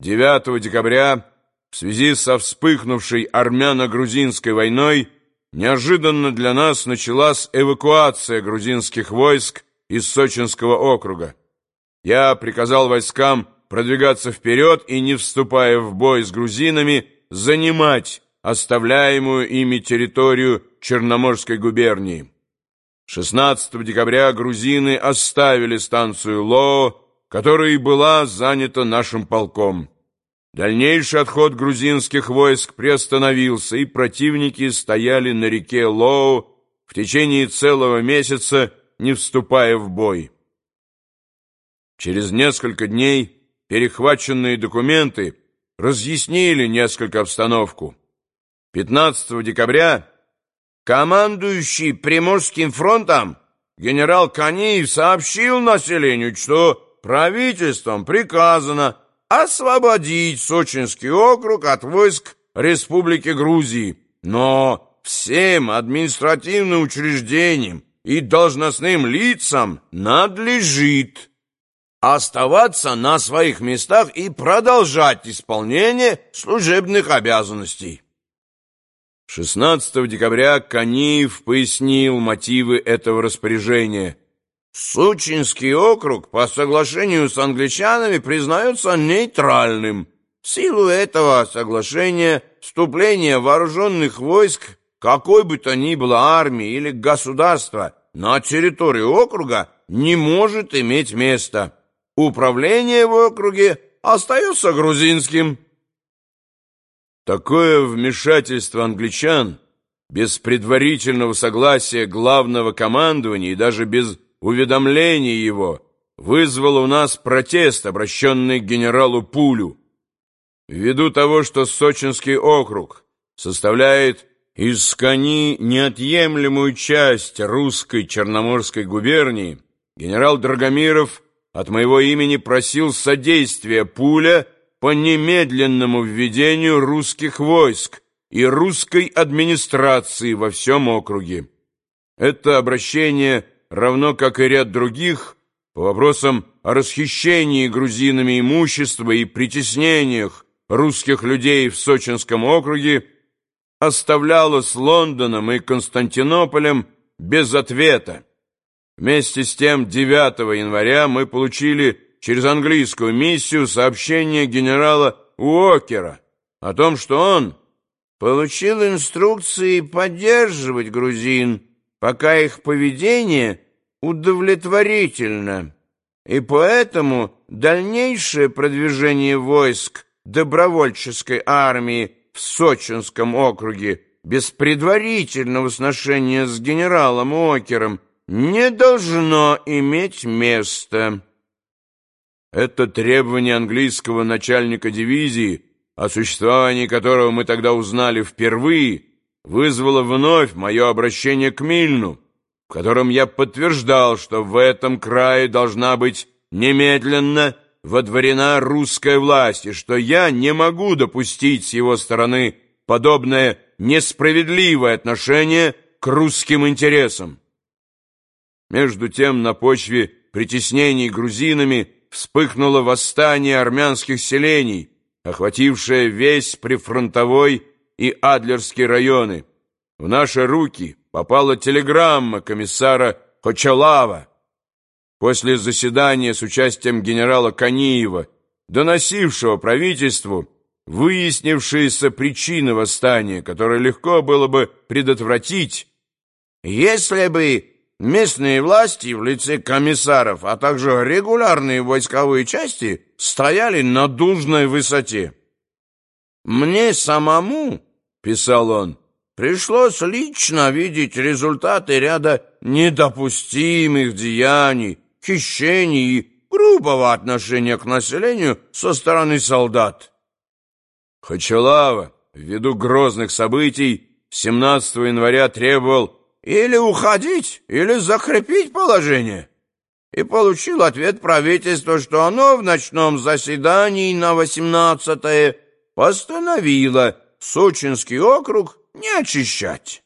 9 декабря в связи со вспыхнувшей армяно-грузинской войной неожиданно для нас началась эвакуация грузинских войск из Сочинского округа. Я приказал войскам продвигаться вперед и, не вступая в бой с грузинами, занимать оставляемую ими территорию Черноморской губернии. 16 декабря грузины оставили станцию Лоо, которая и была занята нашим полком. Дальнейший отход грузинских войск приостановился, и противники стояли на реке Лоу в течение целого месяца, не вступая в бой. Через несколько дней перехваченные документы разъяснили несколько обстановку. 15 декабря командующий Приморским фронтом генерал Каниев сообщил населению, что правительством приказано освободить Сочинский округ от войск Республики Грузии, но всем административным учреждениям и должностным лицам надлежит оставаться на своих местах и продолжать исполнение служебных обязанностей. 16 декабря Каниев пояснил мотивы этого распоряжения – Сучинский округ по соглашению с англичанами признается нейтральным. В силу этого соглашения вступление вооруженных войск какой бы то ни было армии или государства на территорию округа не может иметь места. Управление в округе остается грузинским. Такое вмешательство англичан без предварительного согласия главного командования и даже без уведомление его вызвало у нас протест, обращенный к генералу Пулю. Ввиду того, что Сочинский округ составляет из Кани неотъемлемую часть русской Черноморской губернии, генерал Драгомиров от моего имени просил содействия Пуля по немедленному введению русских войск и русской администрации во всем округе. Это обращение – равно как и ряд других, по вопросам о расхищении грузинами имущества и притеснениях русских людей в Сочинском округе, оставляла с Лондоном и Константинополем без ответа. Вместе с тем 9 января мы получили через английскую миссию сообщение генерала Уокера о том, что он получил инструкции поддерживать грузин, пока их поведение удовлетворительно, и поэтому дальнейшее продвижение войск добровольческой армии в Сочинском округе без предварительного сношения с генералом Окером не должно иметь места. Это требование английского начальника дивизии, о существовании которого мы тогда узнали впервые, вызвало вновь мое обращение к Мильну, в котором я подтверждал, что в этом крае должна быть немедленно водворена русская власть, и что я не могу допустить с его стороны подобное несправедливое отношение к русским интересам. Между тем, на почве притеснений грузинами вспыхнуло восстание армянских селений, охватившее весь прифронтовой и Адлерские районы. В наши руки попала телеграмма комиссара Хочалава после заседания с участием генерала Каниева, доносившего правительству выяснившиеся причины восстания, которые легко было бы предотвратить, если бы местные власти в лице комиссаров, а также регулярные войсковые части стояли на должной высоте. Мне самому писал он, пришлось лично видеть результаты ряда недопустимых деяний, хищений и грубого отношения к населению со стороны солдат. Хачалава, ввиду грозных событий, 17 января требовал или уходить, или закрепить положение, и получил ответ правительства, что оно в ночном заседании на 18 постановило Сочинский округ не очищать.